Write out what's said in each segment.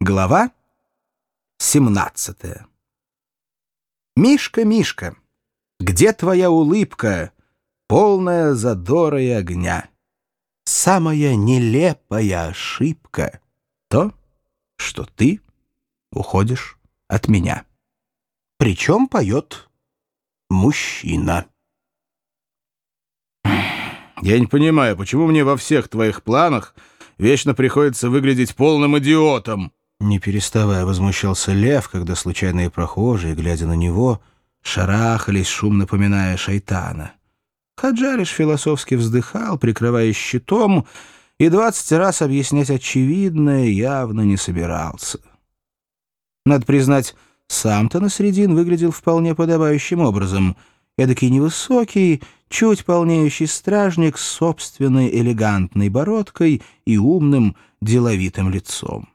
Глава 17 Мишка, Мишка, где твоя улыбка, полная задора и огня? Самая нелепая ошибка — то, что ты уходишь от меня. Причем поет мужчина. Я не понимаю, почему мне во всех твоих планах вечно приходится выглядеть полным идиотом? Не переставая возмущался Лев, когда случайные прохожие, глядя на него, шарахались, шум напоминая шайтана. Хаджариш философски вздыхал, прикрываясь щитом, и двадцать раз объяснять очевидное явно не собирался. Надо признать, сам-то Насредин выглядел вполне подобающим образом. Эдакий невысокий, чуть полнеющий стражник с собственной элегантной бородкой и умным, деловитым лицом.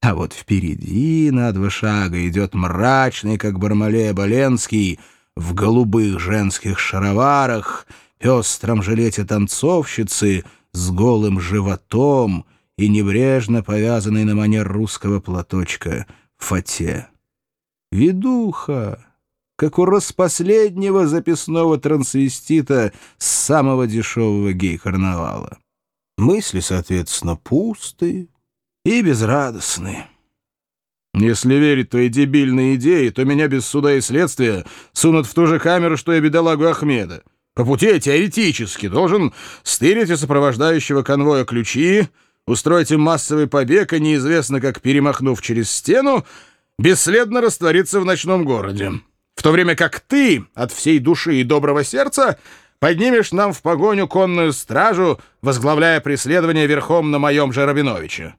А вот впереди на два шага идет мрачный, как Бармалея Боленский, в голубых женских шароварах, пестром жилете танцовщицы, с голым животом и небрежно повязанной на манер русского платочка фате. Ведуха, как у распоследнего записного трансвестита с самого дешевого гей-карнавала. Мысли, соответственно, пустые, и безрадостны. Если верить твоей дебильной идее, то меня без суда и следствия сунут в ту же камеру, что и бедолагу Ахмеда. По пути я теоретически должен стырить у сопровождающего конвоя ключи, устроить им массовый побег и неизвестно как перемахнув через стену, бесследно раствориться в ночном городе. В то время как ты от всей души и доброго сердца поднимешь нам в погоню конную стражу, возглавляя преследование верхом на моем же Рабиновиче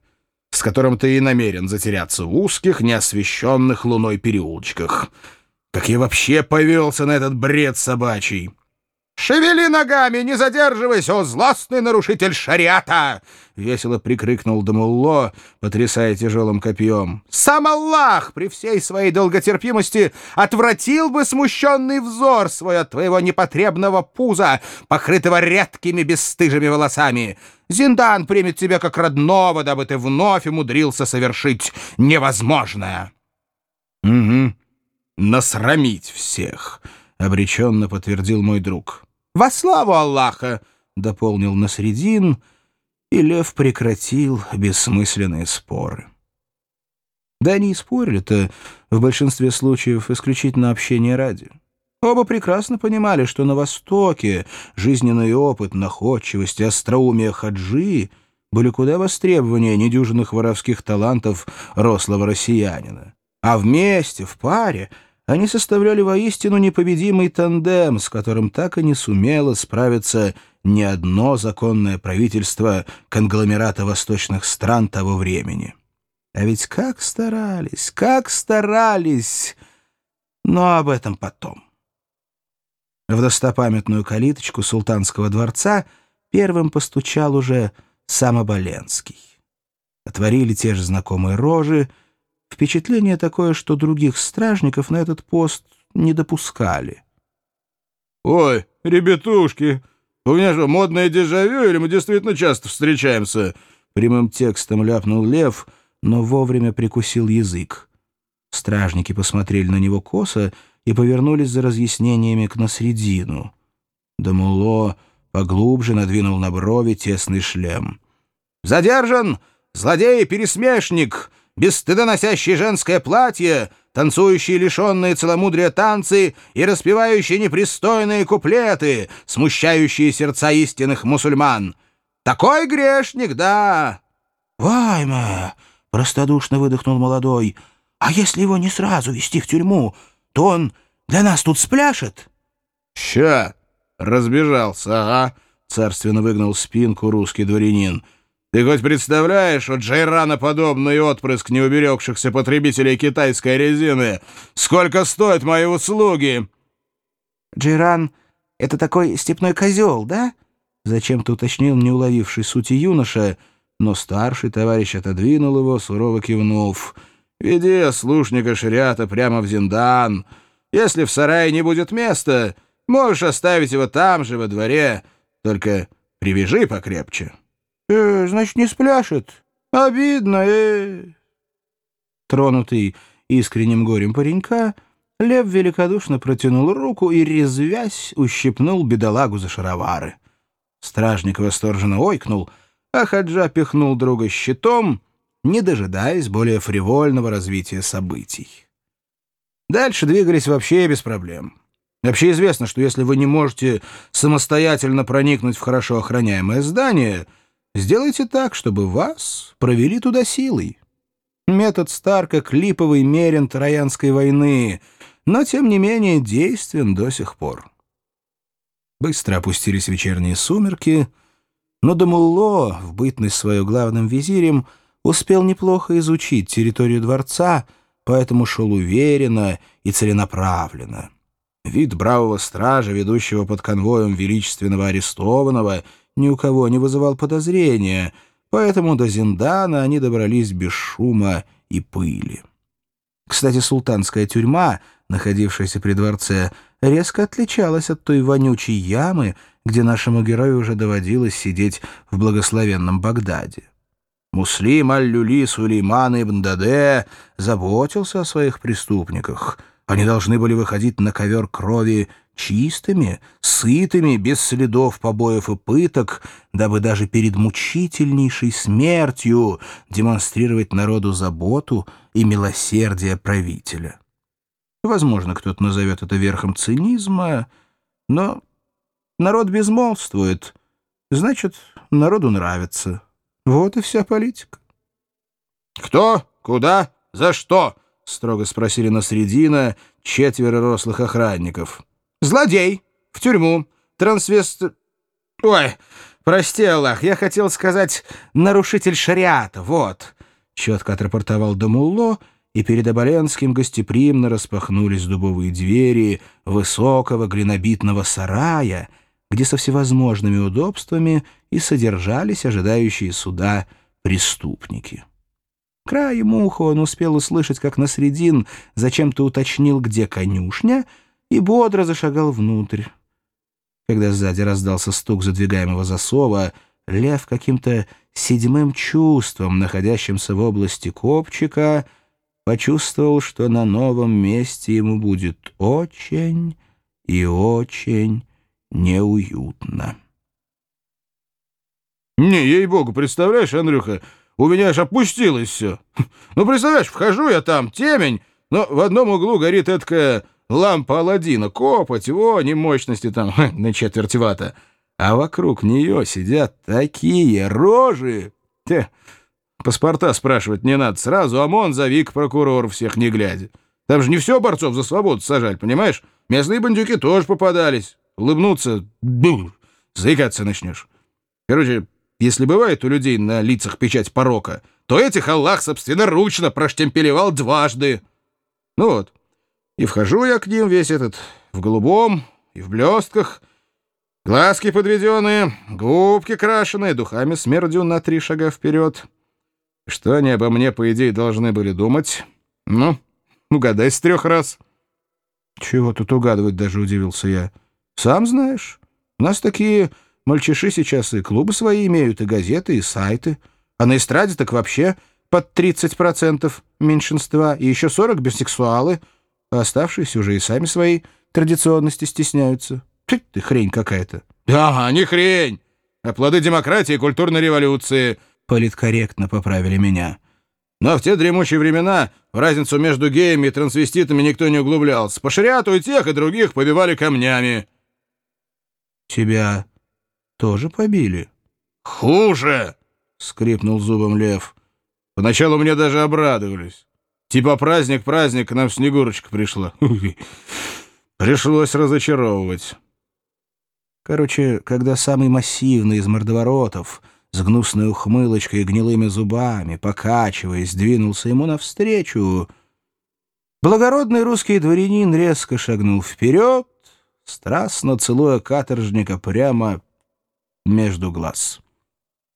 с которым ты и намерен затеряться в узких, неосвещенных луной переулочках. Как я вообще повелся на этот бред собачий? «Шевели ногами, не задерживайся, о злостный нарушитель шариата!» — весело прикрикнул Дамулло, потрясая тяжелым копьем. «Сам Аллах при всей своей долготерпимости отвратил бы смущенный взор свой от твоего непотребного пуза, покрытого редкими бесстыжими волосами. Зиндан примет тебя как родного, дабы ты вновь умудрился совершить невозможное». «Угу, насрамить всех», — обреченно подтвердил мой друг. «Во славу Аллаха!» — дополнил Насредин, и Лев прекратил бессмысленные споры. Да они и спорили-то в большинстве случаев исключительно общение ради. Оба прекрасно понимали, что на Востоке жизненный опыт, находчивость и остроумие хаджи были куда востребованнее недюжинных воровских талантов рослого россиянина. А вместе, в паре — они составляли воистину непобедимый тандем, с которым так и не сумело справиться ни одно законное правительство конгломерата восточных стран того времени. А ведь как старались, как старались! Но об этом потом. В достопамятную калиточку султанского дворца первым постучал уже Самоболенский. Отворили те же знакомые рожи — Впечатление такое, что других стражников на этот пост не допускали. «Ой, ребятушки, у меня же модное дежавю, или мы действительно часто встречаемся?» Прямым текстом ляпнул Лев, но вовремя прикусил язык. Стражники посмотрели на него косо и повернулись за разъяснениями к Насредину. Дамуло поглубже надвинул на брови тесный шлем. «Задержан! Злодей-пересмешник! Бесстыдоносящий женское платье, танцующие лишенные целомудрия танцы и распевающие непристойные куплеты, смущающие сердца истинных мусульман. Такой грешник, да!» «Вайме!» — простодушно выдохнул молодой. «А если его не сразу вести в тюрьму, то он для нас тут спляшет?» «Ща!» — разбежался, ага!» — царственно выгнал спинку русский дворянин — ты хоть представляешь, вот Джейрана подобный отпрыск неуберегшихся потребителей китайской резины? Сколько стоят мои услуги?» «Джейран — это такой степной козел, да?» Зачем-то уточнил неуловивший сути юноша, но старший товарищ отодвинул его, сурово кивнув. «Веди слушника шариата прямо в Зиндан. Если в сарае не будет места, можешь оставить его там же, во дворе, только привяжи покрепче». «Э, значит, не спляшет? Обидно, э...» Тронутый искренним горем паренька, Лев великодушно протянул руку и, резвясь, ущипнул бедолагу за шаровары. Стражник восторженно ойкнул, а Хаджа пихнул друга щитом, не дожидаясь более фривольного развития событий. Дальше двигались вообще без проблем. Вообще известно, что если вы не можете самостоятельно проникнуть в хорошо охраняемое здание, сделайте так, чтобы вас провели туда силой. Метод Старка — клиповый мерен Троянской войны, но, тем не менее, действен до сих пор. Быстро опустились вечерние сумерки, но Дамулло, в бытность свою главным визирем, успел неплохо изучить территорию дворца, поэтому шел уверенно и целенаправленно. Вид бравого стража, ведущего под конвоем величественного арестованного, ни у кого не вызывал подозрения, поэтому до Зиндана они добрались без шума и пыли. Кстати, султанская тюрьма, находившаяся при дворце, резко отличалась от той вонючей ямы, где нашему герою уже доводилось сидеть в благословенном Багдаде. Муслим аль-Люли Сулейман ибн Даде заботился о своих преступниках. Они должны были выходить на ковер крови чистыми, сытыми, без следов побоев и пыток, дабы даже перед мучительнейшей смертью демонстрировать народу заботу и милосердие правителя. Возможно, кто-то назовет это верхом цинизма, но народ безмолвствует, значит, народу нравится. Вот и вся политика. «Кто? Куда? За что?» — строго спросили на средина четверо рослых охранников. «Злодей! В тюрьму! Трансвест... Ой, прости, Аллах, я хотел сказать нарушитель шариата, вот!» Четко отрапортовал Дамулло, и перед Оболенским гостеприимно распахнулись дубовые двери высокого глинобитного сарая — где со всевозможными удобствами и содержались ожидающие суда преступники. Краем уха он успел услышать, как Насредин зачем-то уточнил, где конюшня, и бодро зашагал внутрь. Когда сзади раздался стук задвигаемого засова, Лев каким-то седьмым чувством, находящимся в области копчика, почувствовал, что на новом месте ему будет очень и очень неуютно. «Не, ей-богу, представляешь, Андрюха, у меня аж опустилось все. Ну, представляешь, вхожу я там, темень, но в одном углу горит эткая лампа Аладдина, копоть, не мощности там на четверть вата. А вокруг нее сидят такие рожи. Те, паспорта спрашивать не надо, сразу ОМОН зови к прокурору всех не глядя. Там же не все борцов за свободу сажали, понимаешь? Местные бандюки тоже попадались улыбнуться, бу, заикаться начнешь. Короче, если бывает у людей на лицах печать порока, то этих Аллах собственноручно проштемпелевал дважды. Ну вот, и вхожу я к ним весь этот в голубом и в блестках, глазки подведенные, губки крашеные, духами смердю на три шага вперед. Что они обо мне, по идее, должны были думать? Ну, угадай с трех раз. Чего тут угадывать, даже удивился я. Сам знаешь, у нас такие мальчиши сейчас и клубы свои имеют, и газеты, и сайты. А на эстраде так вообще под 30% меньшинства, и еще 40 бисексуалы, а оставшиеся уже и сами свои традиционности стесняются. Ты, ты хрень какая-то. Ага, не хрень, а плоды демократии и культурной революции. Политкорректно поправили меня. Но в те дремучие времена в разницу между геями и трансвеститами никто не углублялся. По шариату и тех, и других побивали камнями. «Тебя тоже побили?» «Хуже!» — скрипнул зубом лев. «Поначалу мне даже обрадовались. Типа праздник-праздник, к нам Снегурочка пришла. Пришлось разочаровывать». Короче, когда самый массивный из мордоворотов с гнусной ухмылочкой и гнилыми зубами, покачиваясь, двинулся ему навстречу, благородный русский дворянин резко шагнул вперед, страстно целуя каторжника прямо между глаз.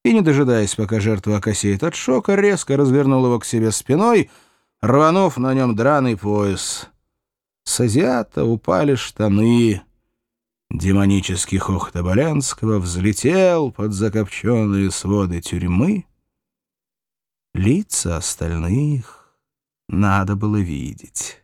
И, не дожидаясь, пока жертва окосеет от шока, резко развернул его к себе спиной, рванув на нем драный пояс. С азиата упали штаны. Демонический хохот Оболянского взлетел под закопченные своды тюрьмы. Лица остальных надо было видеть.